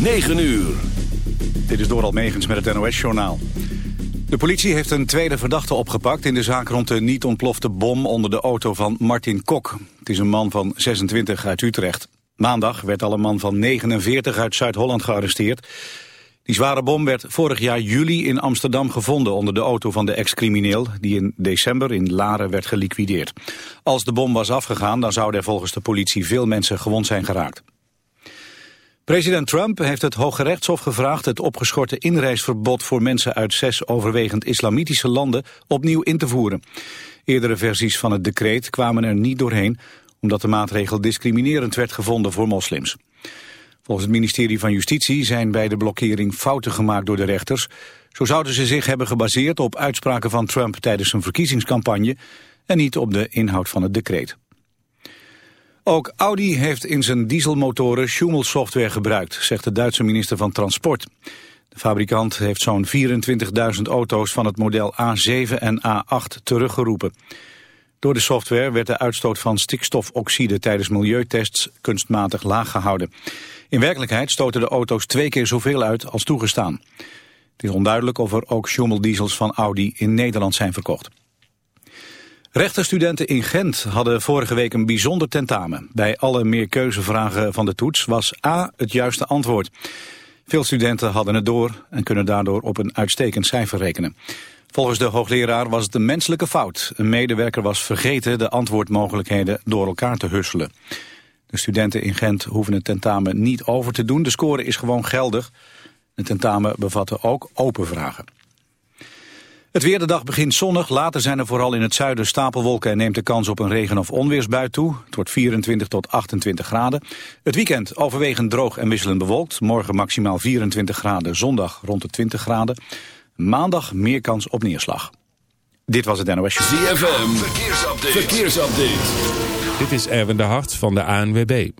9 uur. Dit is Doral Megens met het NOS-journaal. De politie heeft een tweede verdachte opgepakt in de zaak rond de niet ontplofte bom onder de auto van Martin Kok. Het is een man van 26 uit Utrecht. Maandag werd al een man van 49 uit Zuid-Holland gearresteerd. Die zware bom werd vorig jaar juli in Amsterdam gevonden onder de auto van de ex-crimineel die in december in Laren werd geliquideerd. Als de bom was afgegaan dan zouden er volgens de politie veel mensen gewond zijn geraakt. President Trump heeft het Hoge Rechtshof gevraagd het opgeschorte inreisverbod voor mensen uit zes overwegend islamitische landen opnieuw in te voeren. Eerdere versies van het decreet kwamen er niet doorheen omdat de maatregel discriminerend werd gevonden voor moslims. Volgens het ministerie van Justitie zijn bij de blokkering fouten gemaakt door de rechters. Zo zouden ze zich hebben gebaseerd op uitspraken van Trump tijdens zijn verkiezingscampagne en niet op de inhoud van het decreet. Ook Audi heeft in zijn dieselmotoren Schumel-software gebruikt, zegt de Duitse minister van Transport. De fabrikant heeft zo'n 24.000 auto's van het model A7 en A8 teruggeroepen. Door de software werd de uitstoot van stikstofoxide tijdens milieutests kunstmatig laag gehouden. In werkelijkheid stoten de auto's twee keer zoveel uit als toegestaan. Het is onduidelijk of er ook Schumel-diesels van Audi in Nederland zijn verkocht. Rechterstudenten in Gent hadden vorige week een bijzonder tentamen. Bij alle meerkeuzevragen van de toets was A het juiste antwoord. Veel studenten hadden het door en kunnen daardoor op een uitstekend cijfer rekenen. Volgens de hoogleraar was het een menselijke fout. Een medewerker was vergeten de antwoordmogelijkheden door elkaar te husselen. De studenten in Gent hoeven het tentamen niet over te doen. De score is gewoon geldig. Het tentamen bevatte ook open vragen. Het weer de dag begint zonnig. Later zijn er vooral in het zuiden stapelwolken... en neemt de kans op een regen- of onweersbui toe. Het wordt 24 tot 28 graden. Het weekend overwegend droog en wisselend bewolkt. Morgen maximaal 24 graden, zondag rond de 20 graden. Maandag meer kans op neerslag. Dit was het NOS. ZFM, verkeersupdate. verkeersupdate. Dit is Erwin de Hart van de ANWB.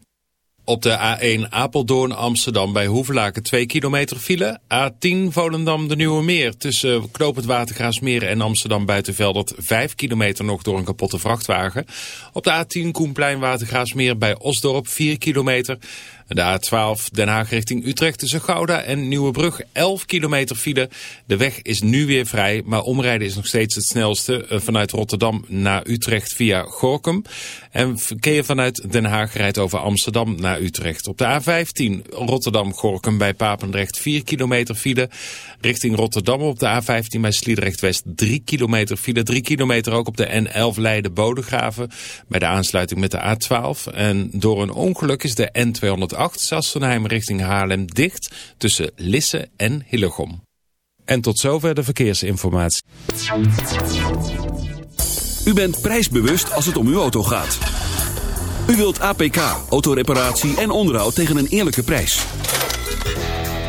Op de A1 Apeldoorn Amsterdam bij Hoevelaken 2 kilometer file. A10 Volendam de Nieuwe Meer tussen Knoop het Watergraasmeer en Amsterdam Buitenveldert 5 kilometer nog door een kapotte vrachtwagen. Op de A10 Koenplein Watergraasmeer bij Osdorp 4 kilometer. De A12 Den Haag richting Utrecht tussen Gouda en Nieuwebrug 11 kilometer file. De weg is nu weer vrij, maar omrijden is nog steeds het snelste eh, vanuit Rotterdam naar Utrecht via Gorkum. En verkeer vanuit Den Haag rijdt over Amsterdam naar Utrecht. Op de A15 Rotterdam-Gorkum bij Papendrecht 4 kilometer file. Richting Rotterdam op de A15 bij Sliedrecht-West 3 kilometer file. 3 kilometer ook op de N11 Leiden-Bodegraven bij de aansluiting met de A12. En door een ongeluk is de N208 Sassenheim richting Haarlem dicht tussen Lisse en Hillegom. En tot zover de verkeersinformatie. U bent prijsbewust als het om uw auto gaat. U wilt APK, autoreparatie en onderhoud tegen een eerlijke prijs.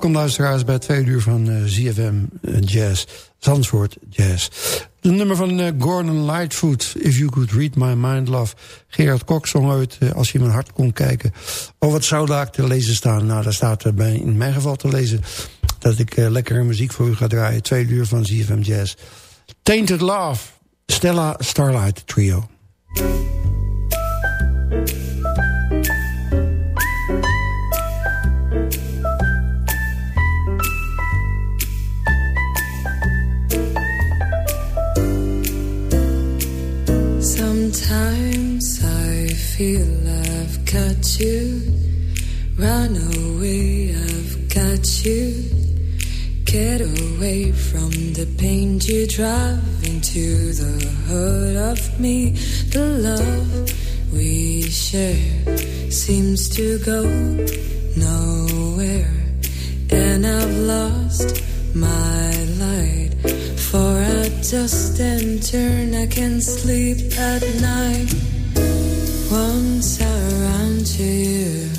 Welkom luisteraars bij het tweede uur van uh, ZFM uh, Jazz, Zandvoort Jazz. De nummer van uh, Gordon Lightfoot, If You Could Read My Mind Love. Gerard Kok zong uit, als je mijn hart kon kijken. Oh, wat zou daar te lezen staan? Nou, daar staat bij, in mijn geval te lezen dat ik lekkere muziek voor u ga draaien. Tweede uur van ZFM Jazz. Tainted Love, Stella Starlight Trio. Get away from the pain you drive into the heart of me. The love we share seems to go nowhere. And I've lost my light for a dust and turn. I can sleep at night once to you.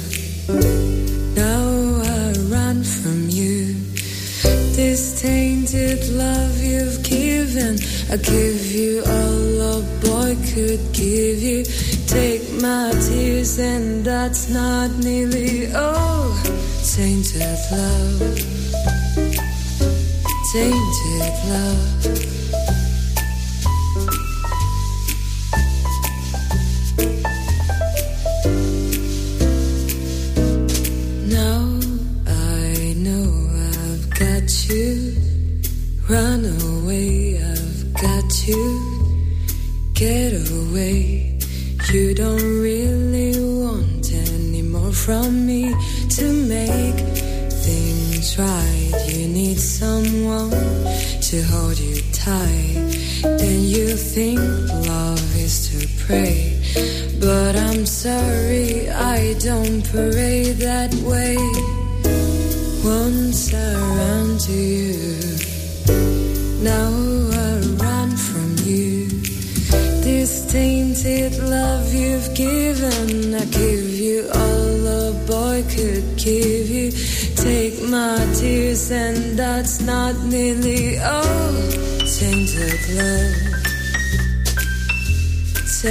This tainted love you've given, I give you all a boy could give you. Take my tears, and that's not nearly all. Tainted love tainted love.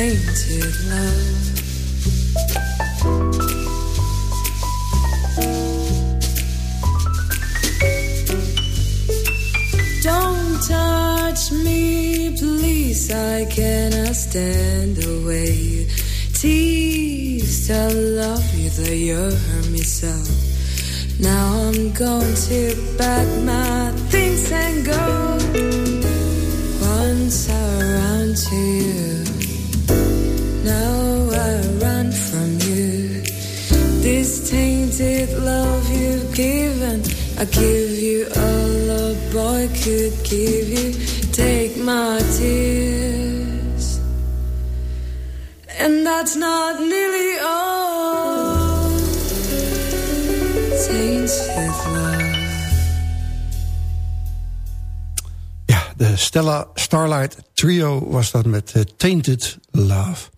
Tainted love. Don't touch me, please. I cannot stand the way you tease. I love you, that you hurt me so. Now I'm going to pack my things and go. Once ran to you, tainted love you've given, I give you all a boy could give you. Take my tears, and that's not nearly all. Ja, de Stella Starlight Trio was dat met uh, Tainted Love.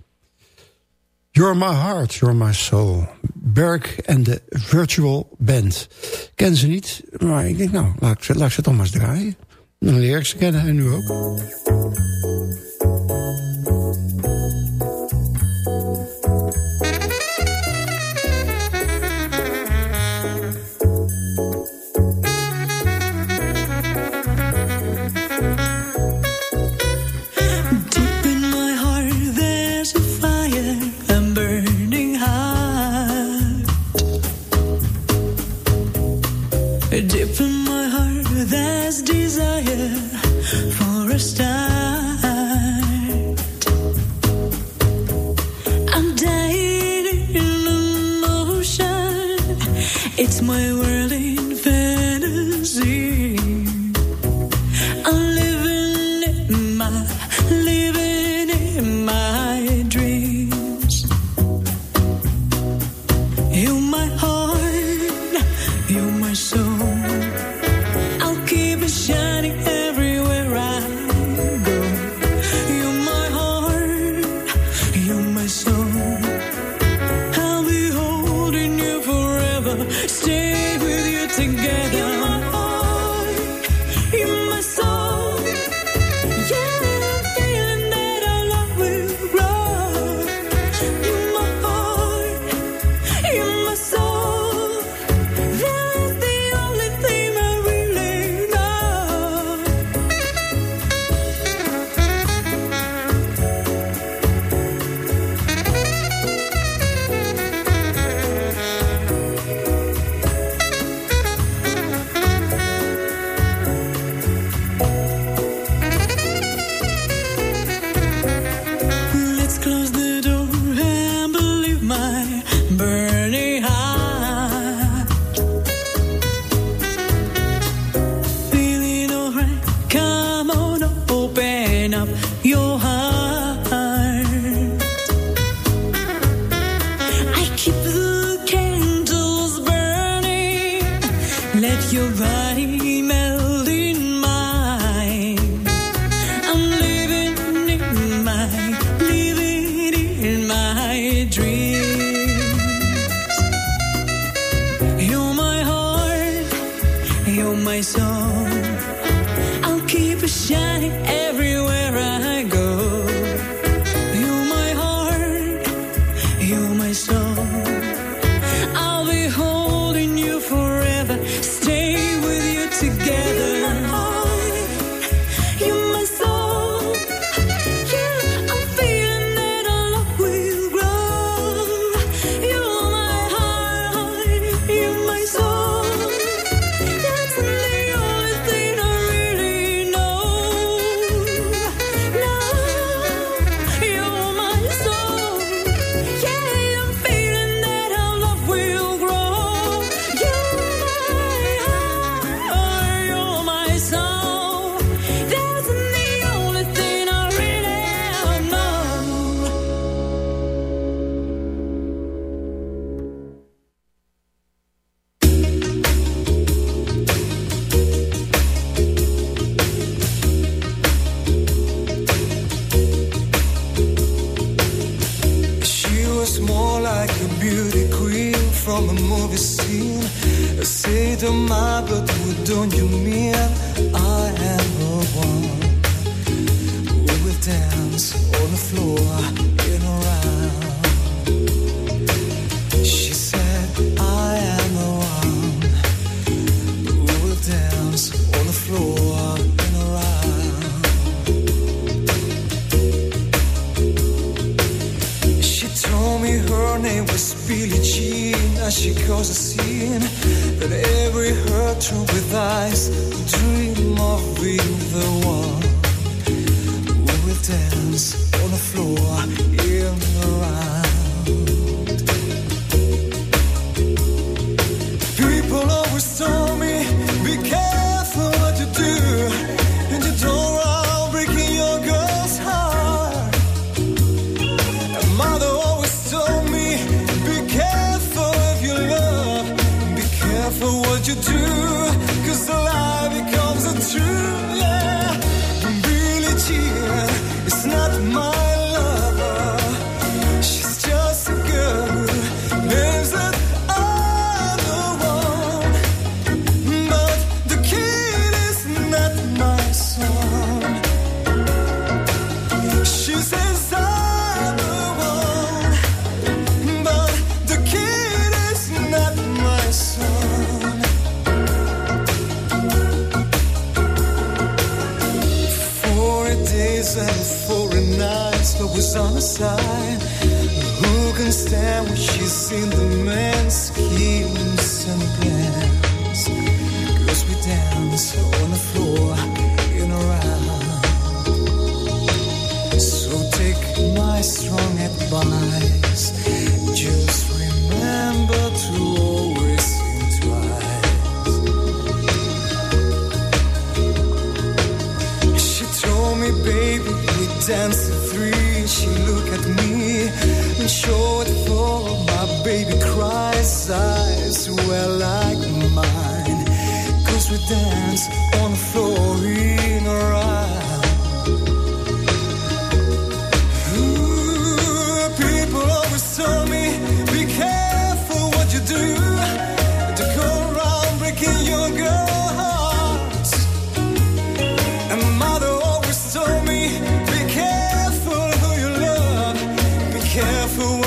You're My Heart, You're My Soul. Berg en de Virtual Band. Ken ze niet, maar ik denk nou, laat ik ze, laat ze toch maar eens draaien. Dan leer kennen en nu ook.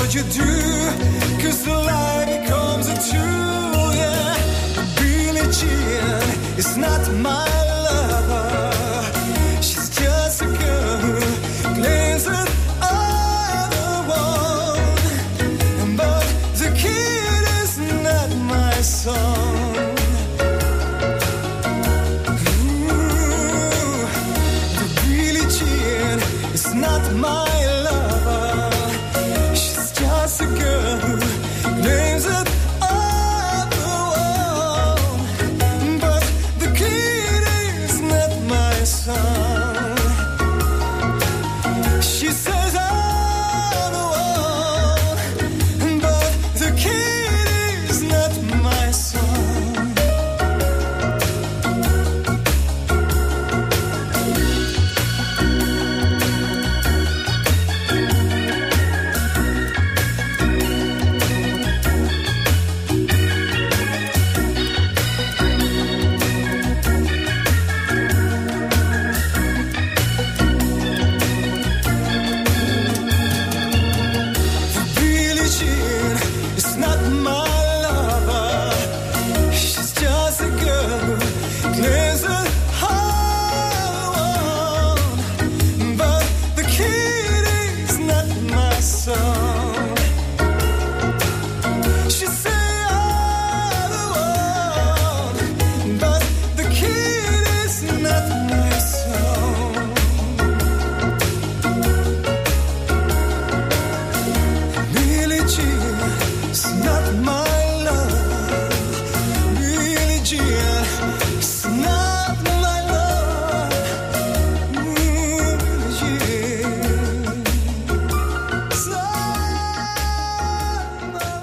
what you do, cause the lie becomes a true, yeah. Billie Jean, it's not my love.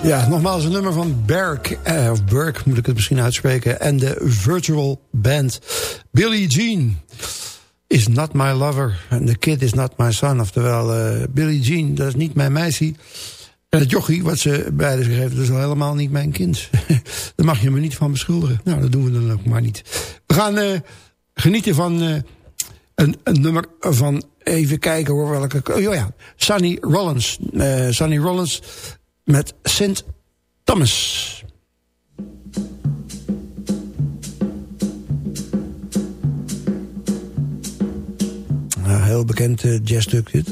Ja, nogmaals een nummer van Berk, eh, of Burke moet ik het misschien uitspreken... en de Virtual Band. Billie Jean is not my lover and the kid is not my son. Oftewel, uh, Billie Jean, dat is niet mijn meisje. En het jochie, wat ze beide heeft, dat is al helemaal niet mijn kind. Daar mag je me niet van beschuldigen. Nou, dat doen we dan ook maar niet. We gaan uh, genieten van uh, een, een, nummer van... Even kijken hoor, welke... Oh ja, Sonny Rollins. Uh, Sonny Rollins met Sint Thomas. Uh, heel bekend uh, jazzstuk dit.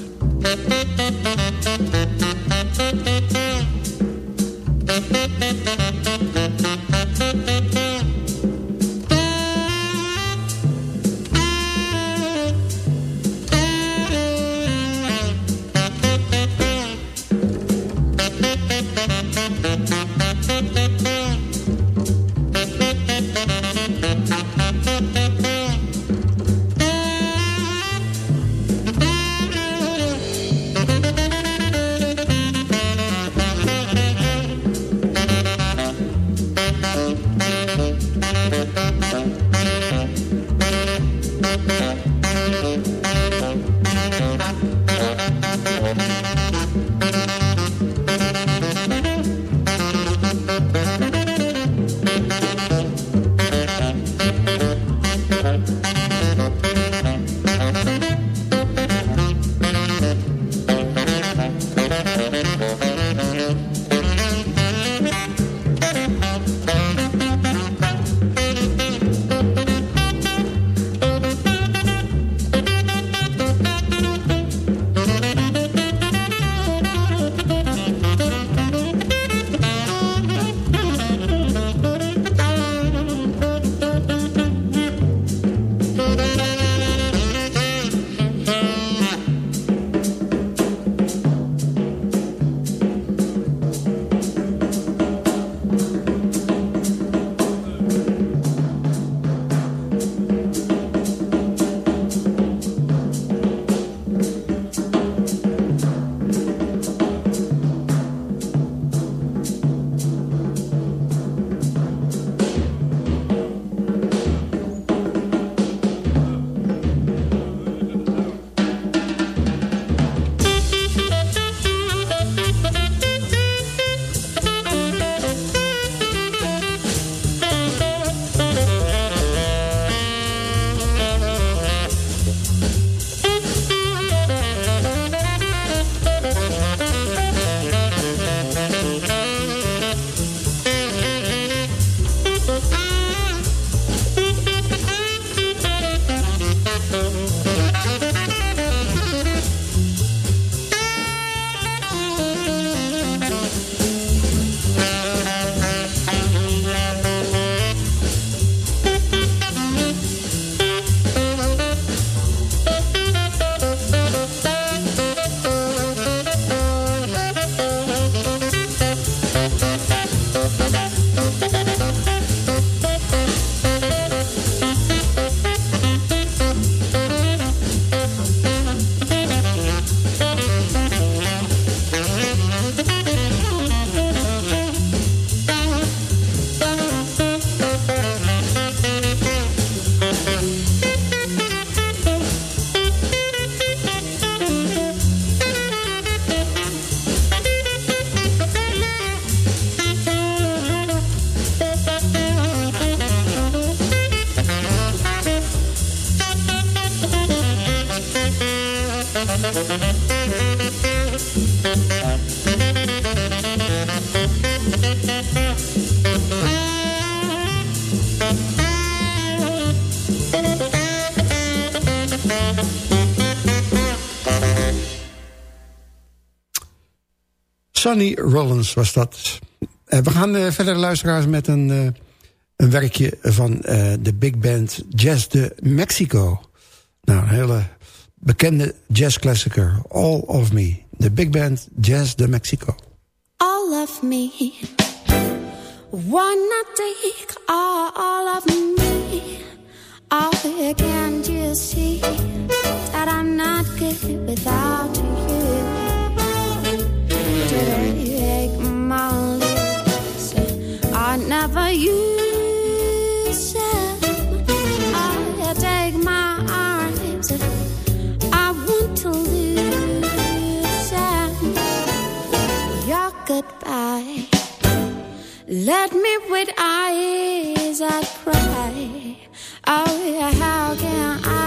Sonny Rollins was dat. Uh, we gaan uh, verder luisteraars met een, uh, een werkje van de big band Jazz de Mexico. Nou, een hele bekende jazzklassieker. All of Me. De big band Jazz de Mexico. All of me not take all, all of me? Oh, can't you see that I'm not good without you? Let me with eyes that cry. Oh, yeah, how can I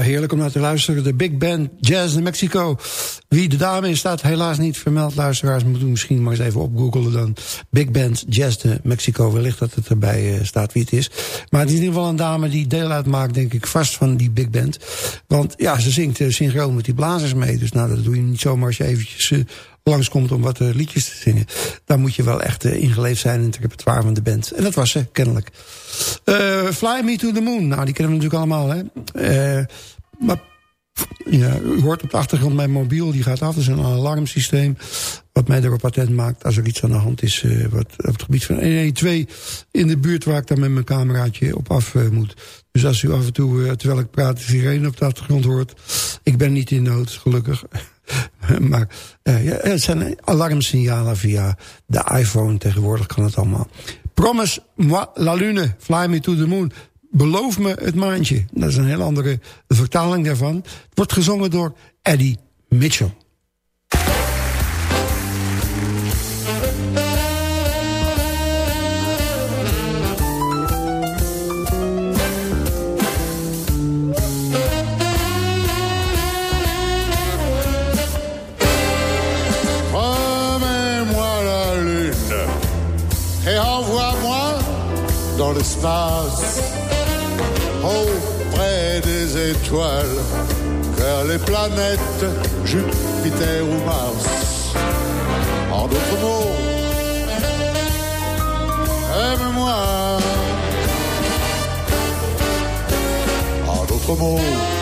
Heerlijk om naar te luisteren. De Big Band Jazz in Mexico. Wie de dame is, staat helaas niet vermeld. Luisteraars moeten misschien maar eens even opgoogelen dan. Big Band Jazz de Mexico. Wellicht dat het erbij uh, staat wie het is. Maar het is in ieder geval een dame die deel uitmaakt, denk ik, vast van die Big Band. Want ja, ze zingt uh, synchroon met die blazers mee. Dus nou, dat doe je niet zomaar als je eventjes... Langskomt om wat liedjes te zingen. Dan moet je wel echt ingeleefd zijn in het repertoire van de band. En dat was ze, kennelijk. Fly Me to the Moon, nou die kennen we natuurlijk allemaal. Hè? maar ja, u hoort op de achtergrond mijn mobiel, die gaat af. Dat is een alarmsysteem wat mij erop patent maakt... als er iets aan de hand is wat, op het gebied van 112 in de buurt... waar ik dan met mijn cameraatje op af moet. Dus als u af en toe, terwijl ik praat, de sirene op de achtergrond hoort... ik ben niet in nood, gelukkig. maar het zijn alarmsignalen via de iPhone. Tegenwoordig kan het allemaal. Promise moi la lune, fly me to the moon. Beloof me het maandje. Dat is een heel andere vertaling daarvan. Het wordt gezongen door Eddie Mitchell. L'espace auprès des étoiles, vers les planètes Jupiter ou Mars. En d'autres mots, aime-moi. En d'autres mots,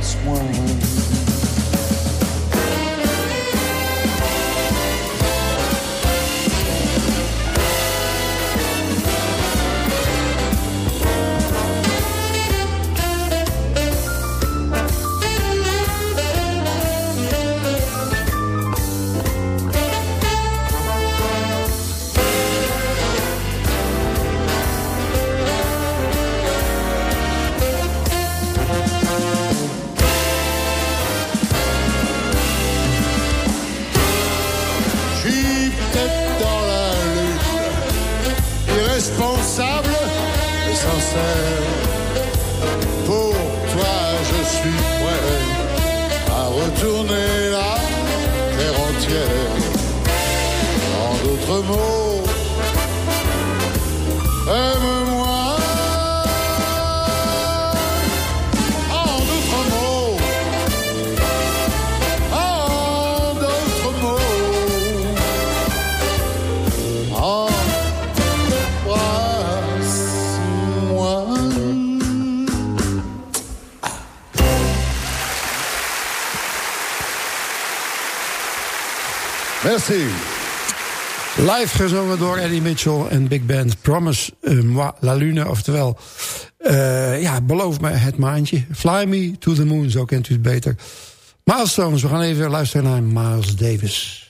just one. Merci. Live gezongen door Eddie Mitchell en Big Band. Promise uh, moi la lune, oftewel... eh, ja, beloof me het maandje. Fly me to the moon, zo kent u het beter. Milestones, we gaan even luisteren naar Miles Davis.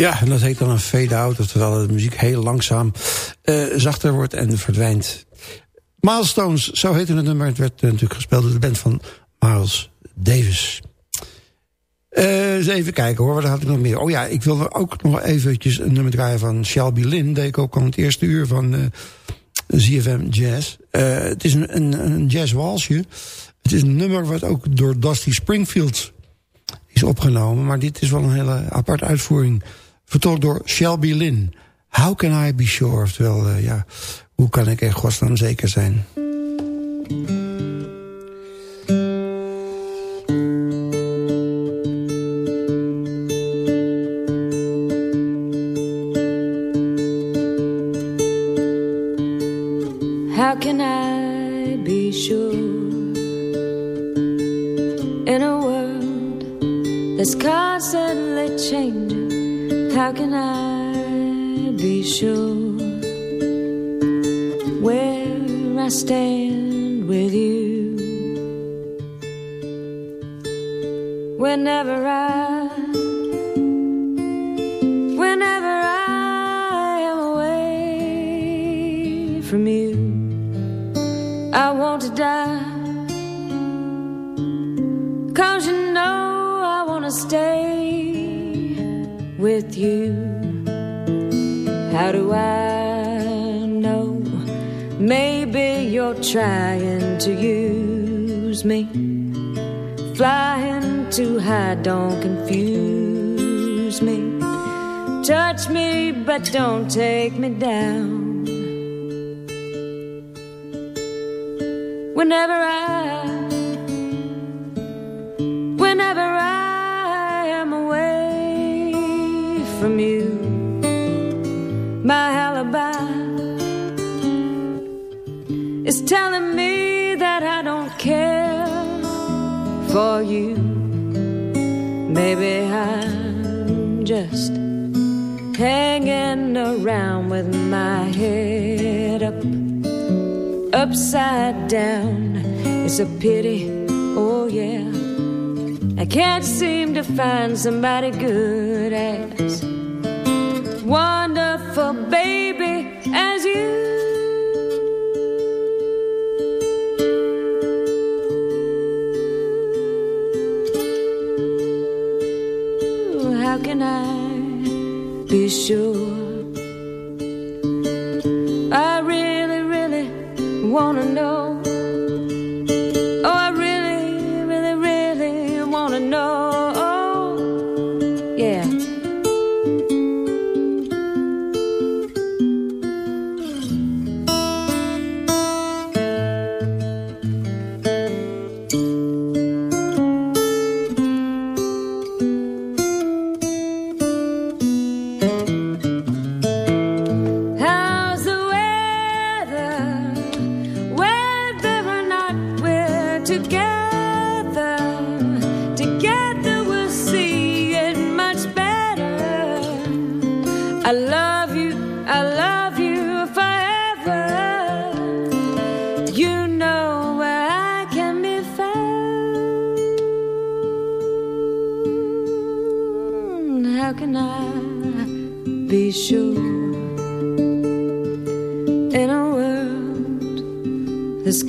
Ja, en dat heet dan een fade-out, terwijl de muziek heel langzaam uh, zachter wordt en verdwijnt. Milestones, zo heette het nummer. Het werd uh, natuurlijk gespeeld door de band van Miles Davis. Uh, eens even kijken hoor, wat had ik nog meer? Oh ja, ik wilde ook nog eventjes een nummer draaien van Shelby Lynn. Deed ik ook al het eerste uur van uh, ZFM Jazz. Het is een, een, een. Het is een nummer wat ook door Dusty Springfield is opgenomen. Maar dit is wel een hele aparte uitvoering. Vertolkt door Shelby Lynn. How can I be sure? Oftewel, uh, ja, hoe kan ik in godsnaam zeker zijn? Flying too high, don't confuse me. Touch me, but don't take me down. Whenever I, whenever I am away from you, my alibi is telling me that I don't care for you. Maybe I'm just hanging around with my head up upside down. It's a pity, oh yeah. I can't seem to find somebody good as wonderful, baby, as you. Be sure?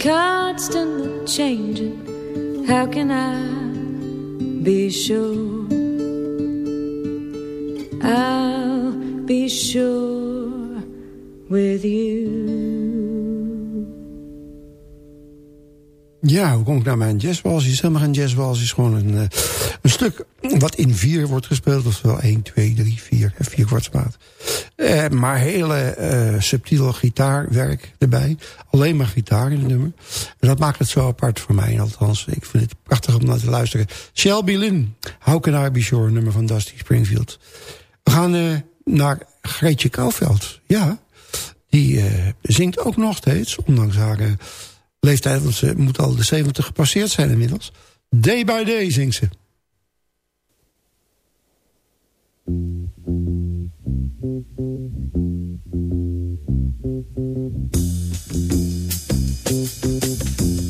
Constantly changing? How can I be sure? I'll be sure with you. Ja, hoe kom ik naar mijn jazzwals? Het is helemaal geen jazzwals. Het is gewoon een, uh, een stuk wat in vier wordt gespeeld. Oftewel 1, 2, 3, 4. Vier kwartsmaat. Uh, maar hele uh, subtiele gitaarwerk erbij. Alleen maar gitaar in het nummer. En dat maakt het zo apart voor mij. Althans, ik vind het prachtig om naar te luisteren. Shelby Lynn, How Can I Be Sure, nummer van Dusty Springfield. We gaan naar Greetje Kouwveld. Ja, die zingt ook nog steeds, ondanks haar leeftijd, want ze moet al de 70 gepasseerd zijn inmiddels. Day by day zingt ze. Thank you.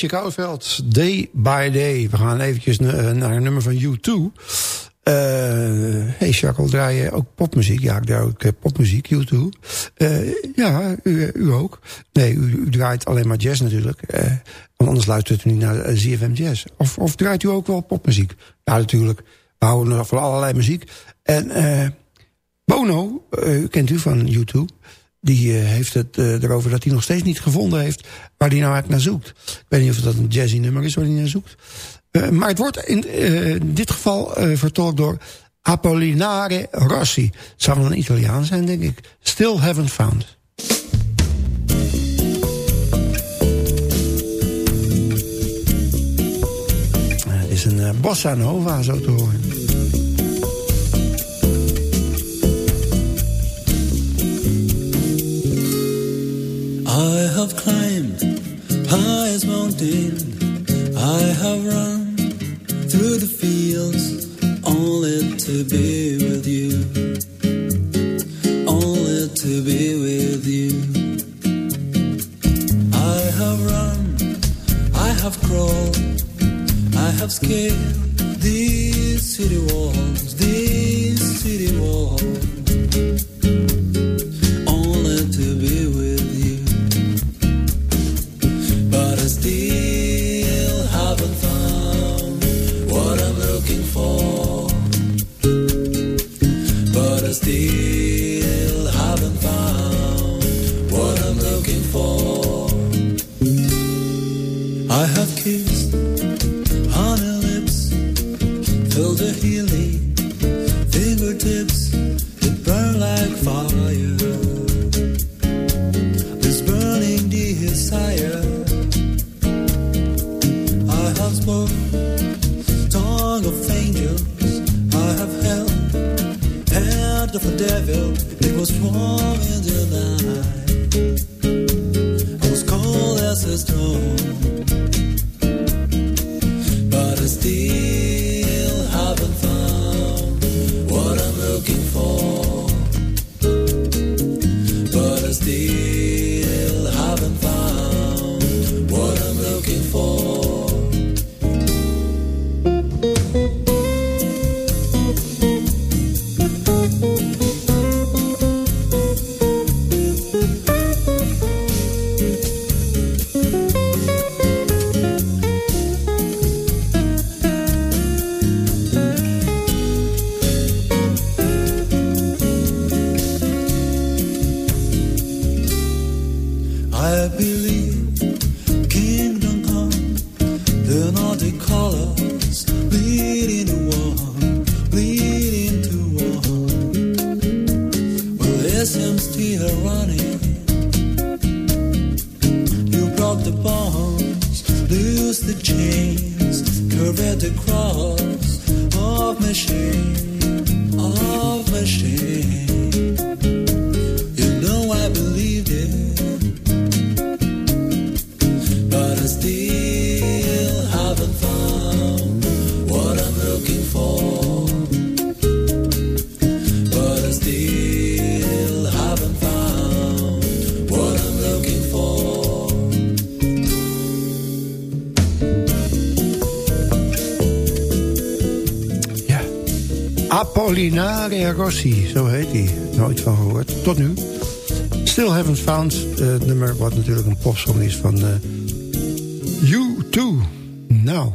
Greetje Kouwveld, Day by Day. We gaan eventjes naar een nummer van U2. Uh, hey Jacques, draai je ook popmuziek? Ja, ik draai ook uh, popmuziek, U2. Uh, ja, u, ook. Nee, u, draait alleen maar jazz natuurlijk. want anders luistert u niet naar ZFM Jazz. Of, of draait u ook wel popmuziek? Ja, natuurlijk. We houden van allerlei muziek. En Bono, kent u van U2... Die uh, heeft het uh, erover dat hij nog steeds niet gevonden heeft waar hij nou eigenlijk naar zoekt. Ik weet niet of dat een jazzy nummer is waar hij naar zoekt. Uh, maar het wordt in dit geval vertolkt door Apollinare Rossi. Het zou een Italiaan zijn, denk ik. Still haven't found. Het is een bossa nova, zo te horen. I have climbed highest mountain. I have run through the fields only to be with you. Only to be with you. I have run, I have crawled, I have scaled these city walls, these city walls. I have held hand of the devil. It was warm in the night. I was cold as a stone. Apollinaria Rossi, zo heet hij. Nooit van gehoord. Tot nu. Still Haven't Found, eh, het nummer wat natuurlijk een popsong is van eh U2. Nou.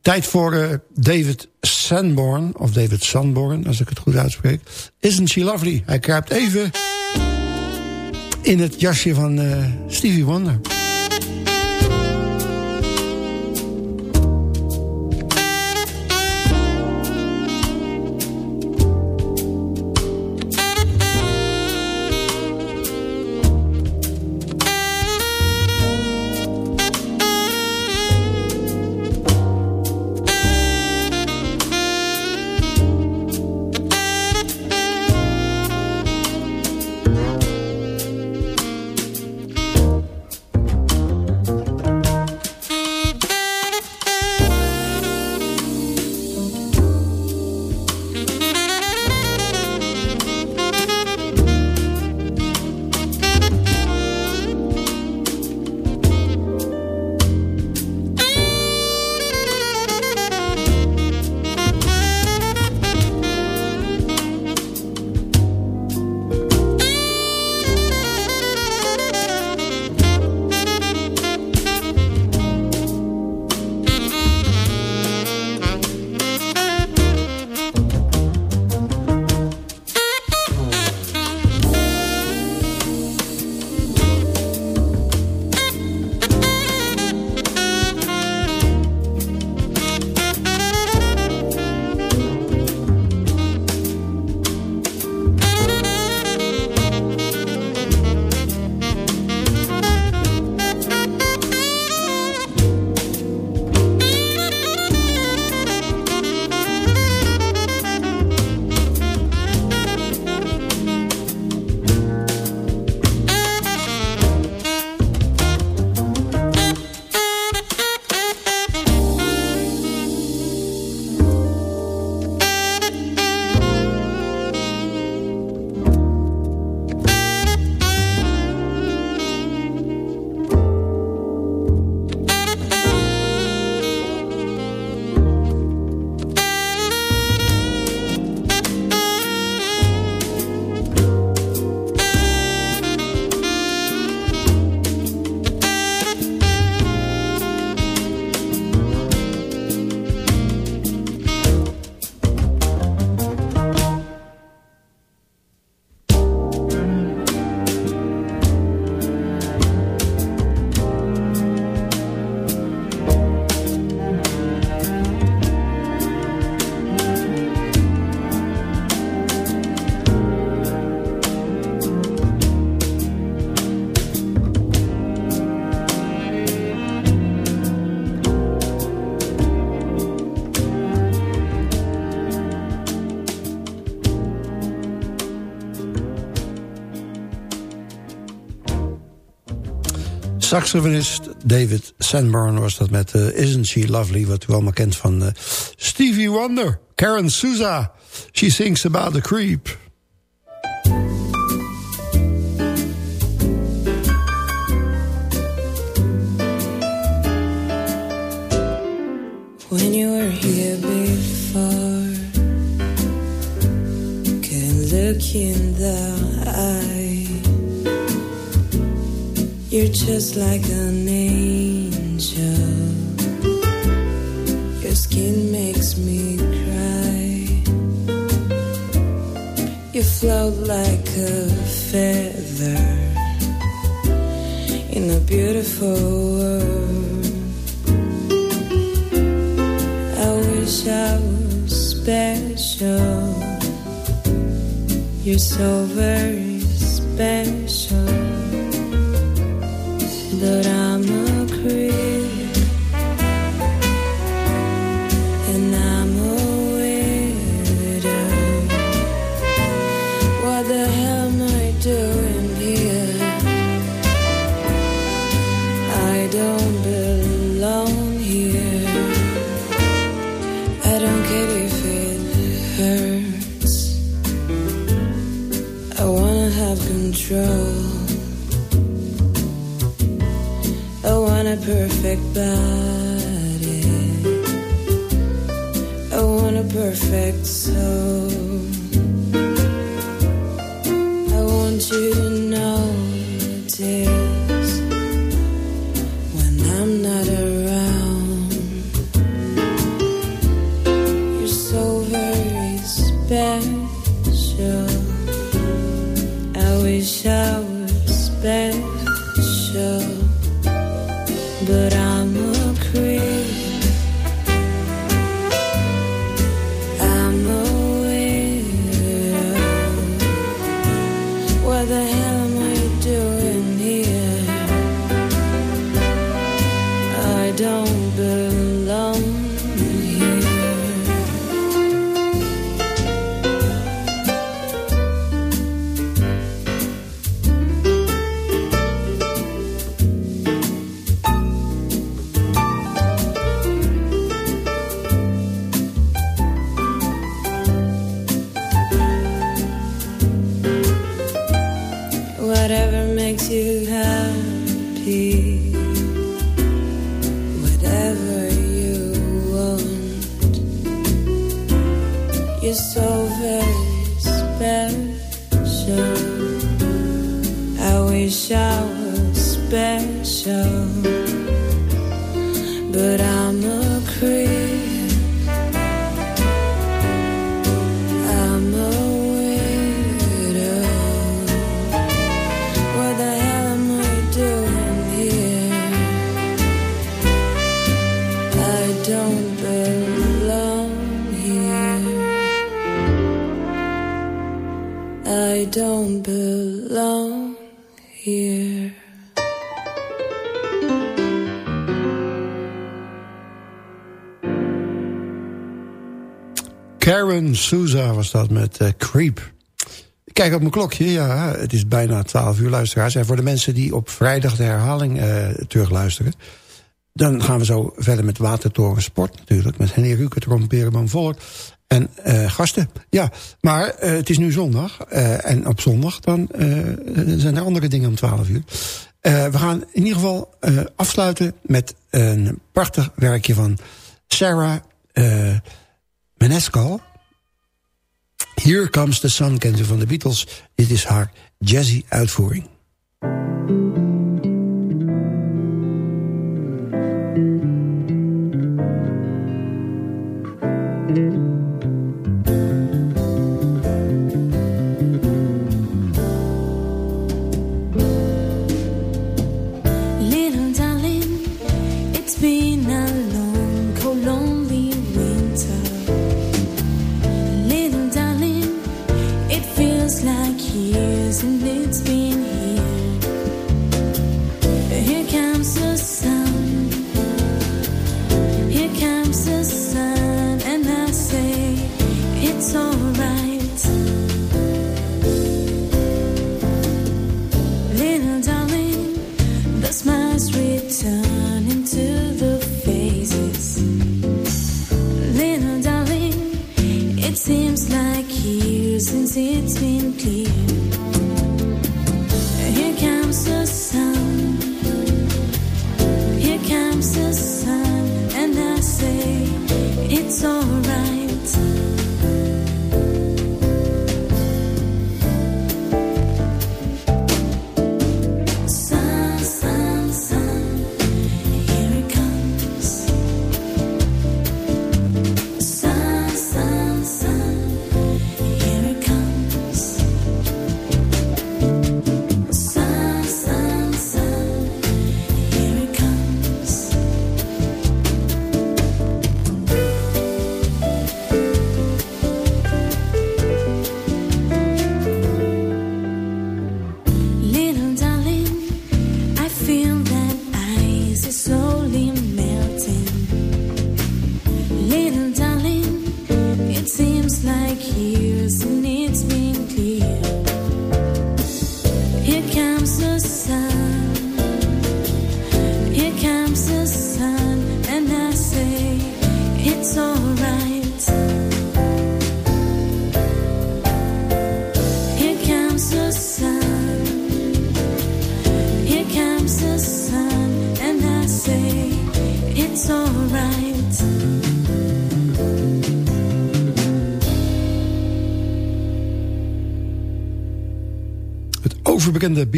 Tijd voor eh, David Sanborn, of David Sanborn, als ik het goed uitspreek. Isn't she lovely? Hij kruipt even in het jasje van Stevie Wonder. Saxofonist David Sanborn was dat met uh, Isn't She Lovely... wat u allemaal kent van uh, Stevie Wonder. Karen Souza, she sings about the creep. You're just like an angel. Your skin makes me cry. You float like a feather in a beautiful world. I wish I was special. You're so very special perfect body. I want a perfect Karen Souza was dat met uh, Creep. Ik kijk op mijn klokje, ja, het is bijna 12 uur luisteraars. En voor de mensen die op vrijdag de herhaling uh, terugluisteren... dan gaan we zo verder met Watertoren Sport natuurlijk... met Henny Ruker, Ron Perenboom Vollert en uh, gasten. Ja, maar het is nu zondag. en op zondag dan zijn er andere dingen om 12 uur. we gaan in ieder geval afsluiten met een prachtig werkje van Sarah... Menescal. Here Comes the Sun kent u van de Beatles. Dit is haar jazzy uitvoering.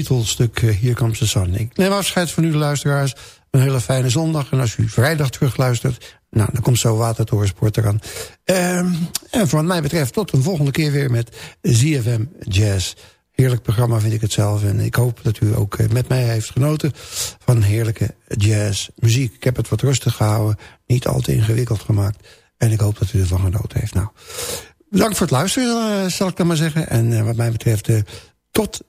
Beatles-stuk eh, Here Comes the Sun. Ik neem afscheid van u, de luisteraars. Een hele fijne zondag. En als u vrijdag terugluistert... nou, dan komt zo Watertorensport eraan. Ehm, en wat mij betreft tot een volgende keer weer met ZFM Jazz. Heerlijk programma vind ik het zelf. En ik hoop dat u ook eh, met mij heeft genoten van heerlijke jazzmuziek. Ik heb het wat rustig gehouden. Niet al te ingewikkeld gemaakt. En ik hoop dat u ervan genoten heeft. Nou, bedankt voor het luisteren, eh, zal ik dan maar zeggen. En wat mij betreft... tot